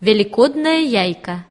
великодная яйка.